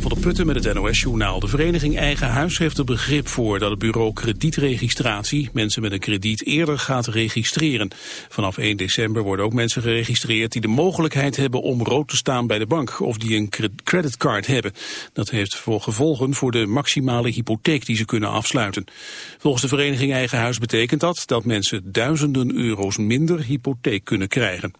Jan van der Putten met het NOS-journaal. De vereniging Eigen Huis heeft er begrip voor dat het bureau kredietregistratie mensen met een krediet eerder gaat registreren. Vanaf 1 december worden ook mensen geregistreerd die de mogelijkheid hebben om rood te staan bij de bank of die een creditcard hebben. Dat heeft voor gevolgen voor de maximale hypotheek die ze kunnen afsluiten. Volgens de vereniging Eigen Huis betekent dat dat mensen duizenden euro's minder hypotheek kunnen krijgen.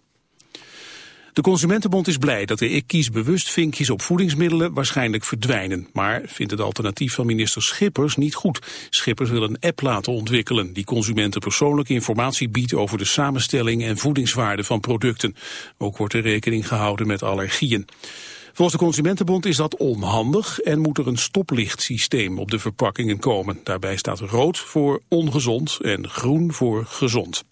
De Consumentenbond is blij dat de Ik Kies Bewust vinkjes op voedingsmiddelen waarschijnlijk verdwijnen. Maar vindt het alternatief van minister Schippers niet goed. Schippers wil een app laten ontwikkelen die consumenten persoonlijke informatie biedt over de samenstelling en voedingswaarde van producten. Ook wordt er rekening gehouden met allergieën. Volgens de Consumentenbond is dat onhandig en moet er een stoplichtsysteem op de verpakkingen komen. Daarbij staat rood voor ongezond en groen voor gezond.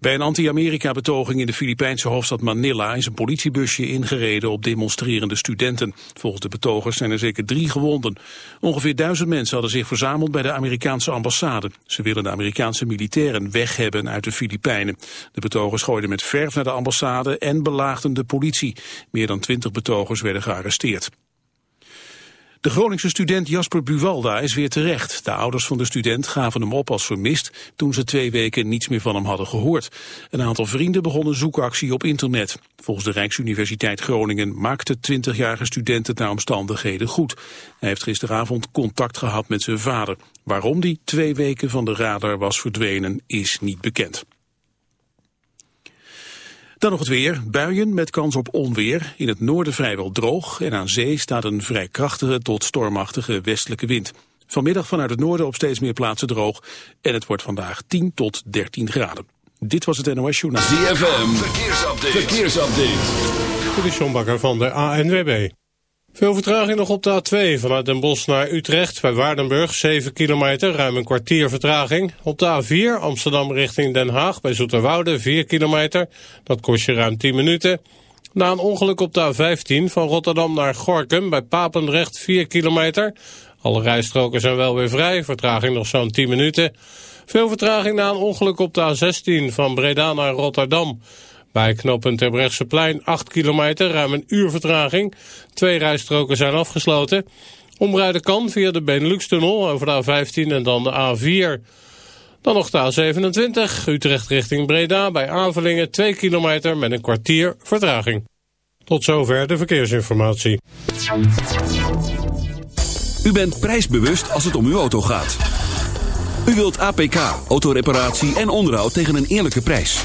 Bij een anti-Amerika-betoging in de Filipijnse hoofdstad Manila is een politiebusje ingereden op demonstrerende studenten. Volgens de betogers zijn er zeker drie gewonden. Ongeveer duizend mensen hadden zich verzameld bij de Amerikaanse ambassade. Ze willen de Amerikaanse militairen weg hebben uit de Filipijnen. De betogers gooiden met verf naar de ambassade en belaagden de politie. Meer dan twintig betogers werden gearresteerd. De Groningse student Jasper Buwalda is weer terecht. De ouders van de student gaven hem op als vermist toen ze twee weken niets meer van hem hadden gehoord. Een aantal vrienden begonnen zoekactie op internet. Volgens de Rijksuniversiteit Groningen maakte de 20-jarige student het naar omstandigheden goed. Hij heeft gisteravond contact gehad met zijn vader. Waarom die twee weken van de radar was verdwenen is niet bekend. Dan nog het weer. Buien met kans op onweer. In het noorden vrijwel droog en aan zee staat een vrij krachtige tot stormachtige westelijke wind. Vanmiddag vanuit het noorden op steeds meer plaatsen droog. En het wordt vandaag 10 tot 13 graden. Dit was het NOS Journaal. ZFM, verkeersupdate. verkeersupdate. Dit van de ANWB. Veel vertraging nog op de A2 vanuit Den Bosch naar Utrecht bij Waardenburg. 7 kilometer, ruim een kwartier vertraging. Op de A4 Amsterdam richting Den Haag bij Zoeterwoude 4 kilometer. Dat kost je ruim 10 minuten. Na een ongeluk op de A15 van Rotterdam naar Gorkum bij Papendrecht 4 kilometer. Alle rijstroken zijn wel weer vrij, vertraging nog zo'n 10 minuten. Veel vertraging na een ongeluk op de A16 van Breda naar Rotterdam. Bij knooppunt Terbrechtseplein 8 kilometer, ruim een uur vertraging. Twee rijstroken zijn afgesloten. Omrijden kan via de Benelux-tunnel over de A15 en dan de A4. Dan nog de A27, Utrecht richting Breda bij Avelingen 2 kilometer met een kwartier vertraging. Tot zover de verkeersinformatie. U bent prijsbewust als het om uw auto gaat. U wilt APK, autoreparatie en onderhoud tegen een eerlijke prijs.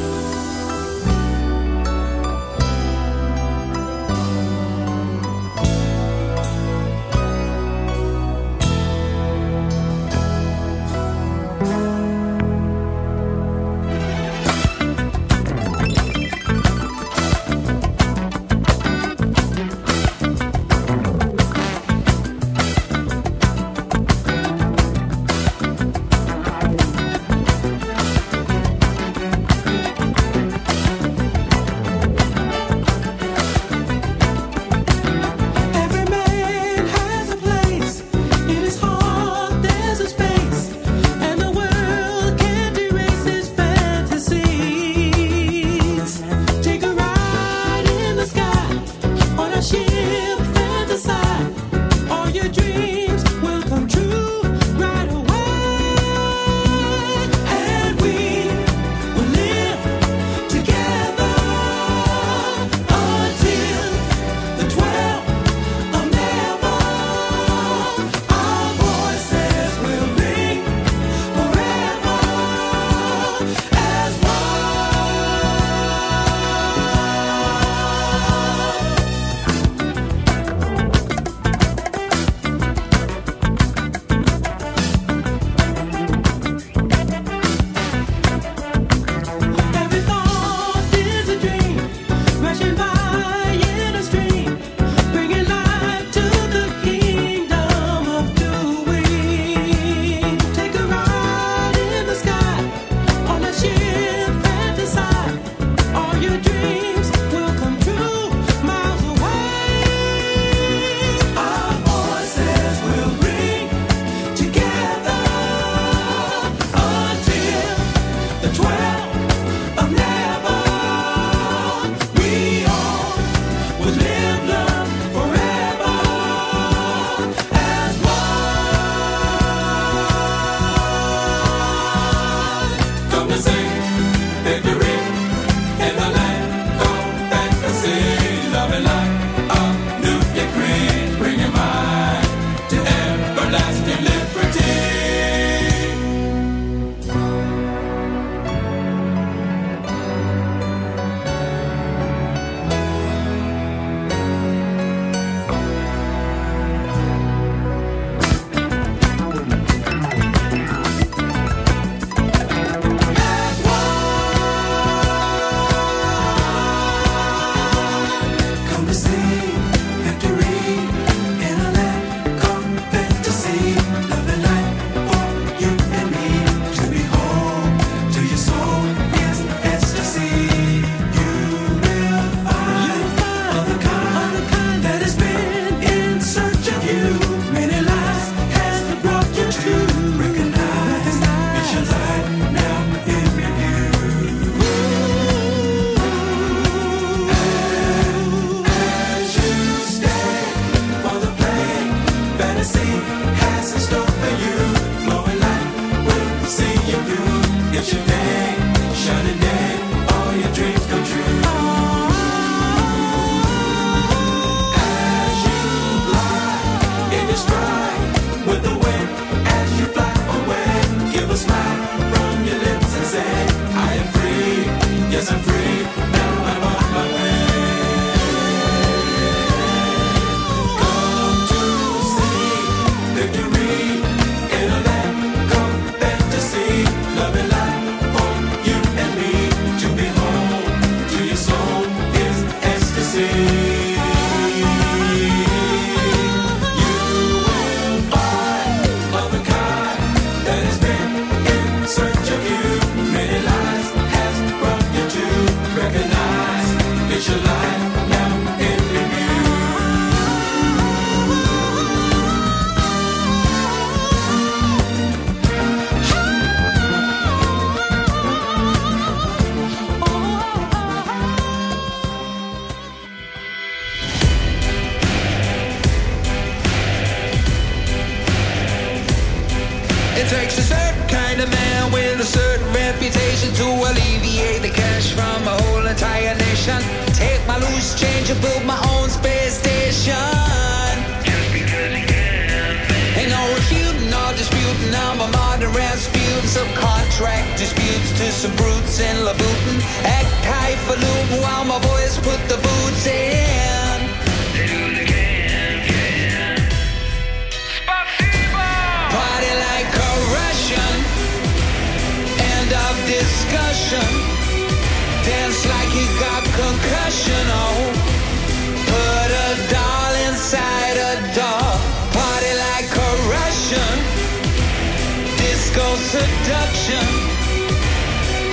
disco seduction.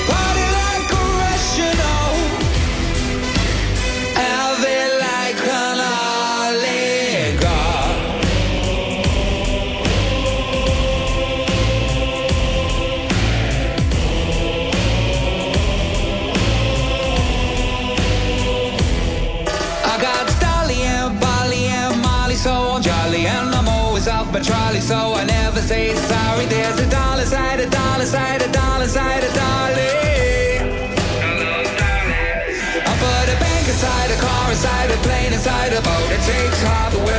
Party like a Russian. Have it like an oligarch. I got Dolly and Bolly and Molly, so I'm jolly. And I'm always off by trolley, so I never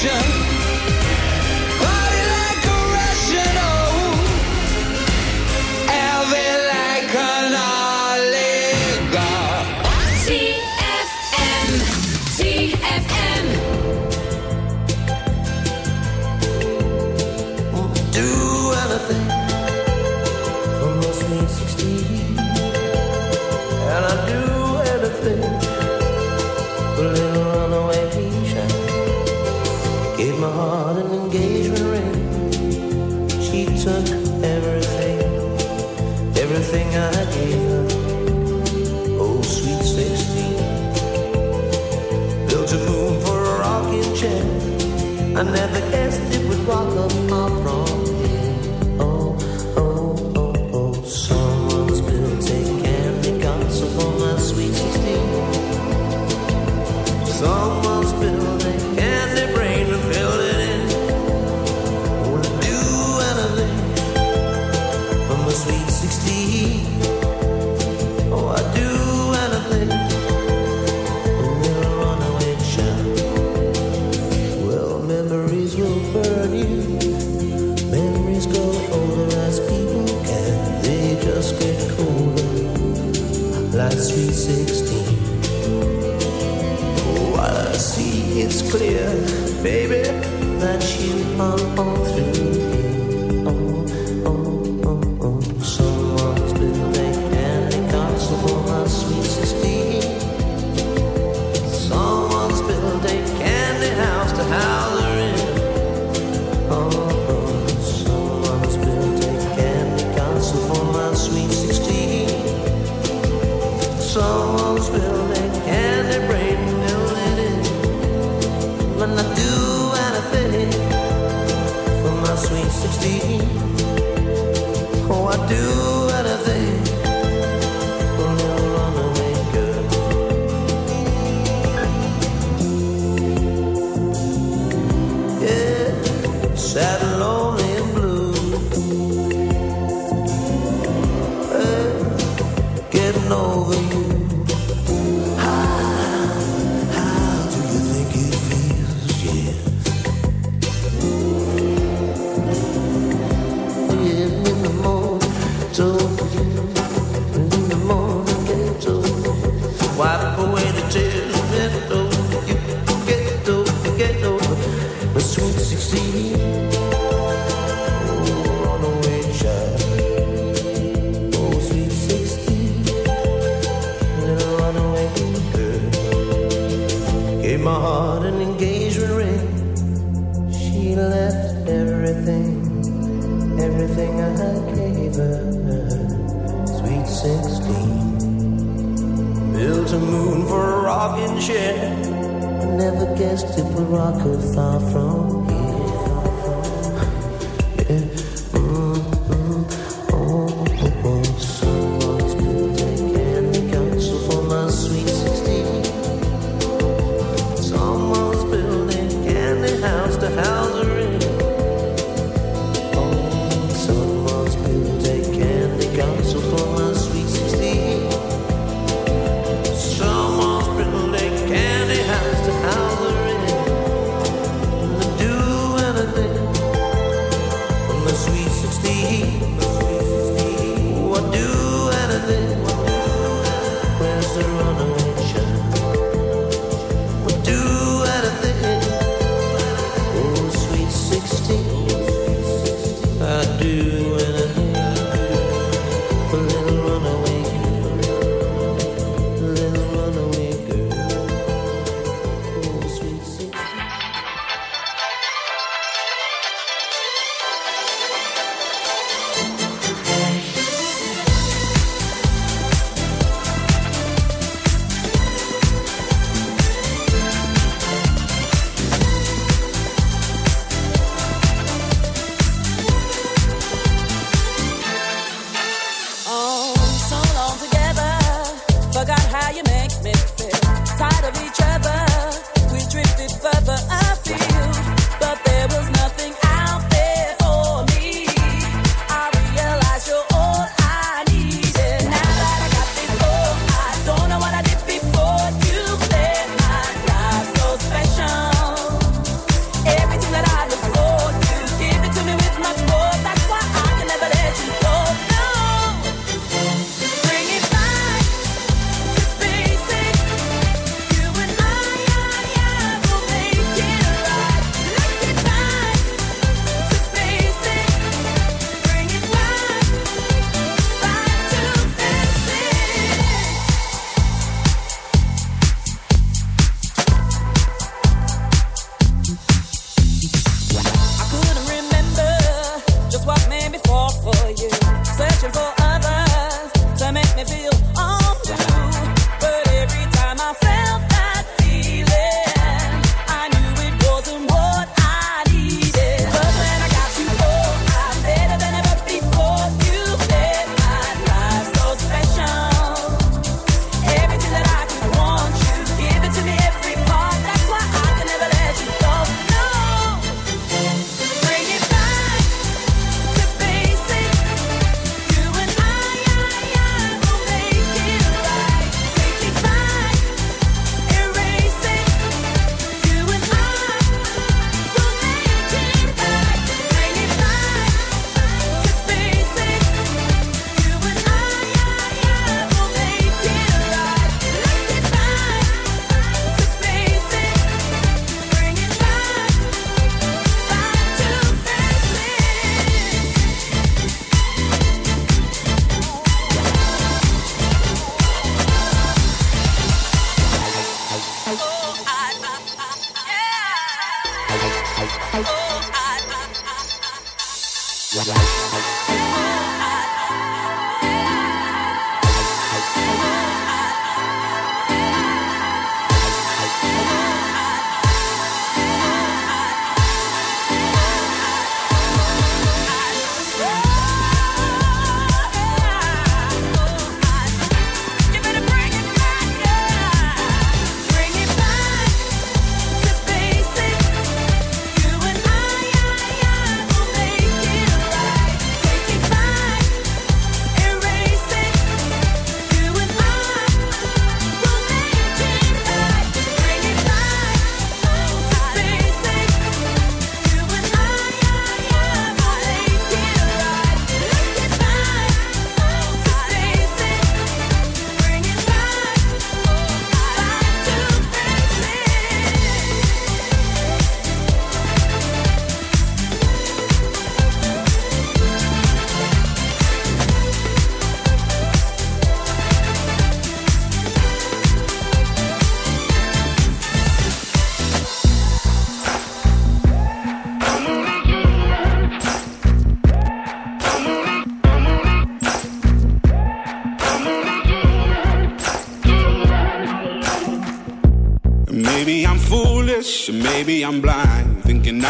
ocean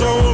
Think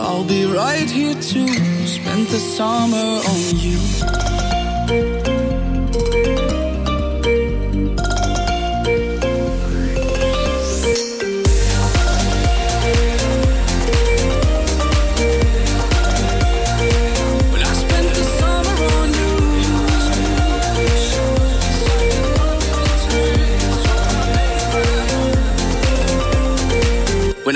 I'll be right here to spend the summer on you.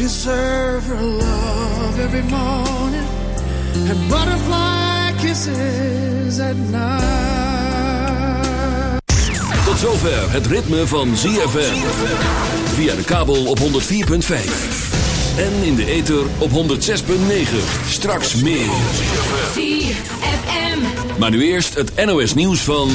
deserve her love every morning and butterfly kisses at night. Tot zover het ritme van ZFM. Via de kabel op 104.5. En in de ether op 106.9. Straks meer. ZFM. Maar nu eerst het NOS nieuws van...